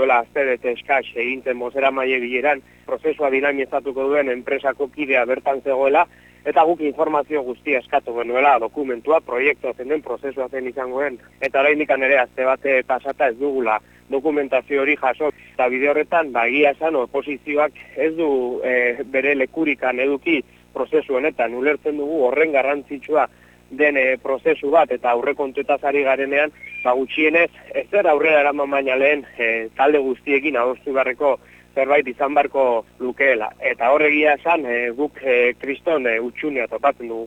duela aztebete eskaz egintzen mozera maile bileran, prozesua dinamizatuko duen enpresako kidea bertan zegoela, eta guk informazio guztia eskatu genuela dokumentua, proiektua zen den, prozesua zen izangoen, eta ikan ere azte bate pasata ez dugula dokumentazio hori jaso, eta bide horretan, ba, egia esan, oposizioak ez du e, bere lekurikan eduki prozesu honetan, ulertzen dugu horren garrantzitsua den e, prozesu bat, eta aurrekontuetaz ari garenean, ba, gutxienez, ez zer aurrera eraman baina lehen e, talde guztiekin adostu beharreko zerbait izan barko lukeela. Eta horregia esan, e, guk e, kriston e, utxunea topatzen dugu.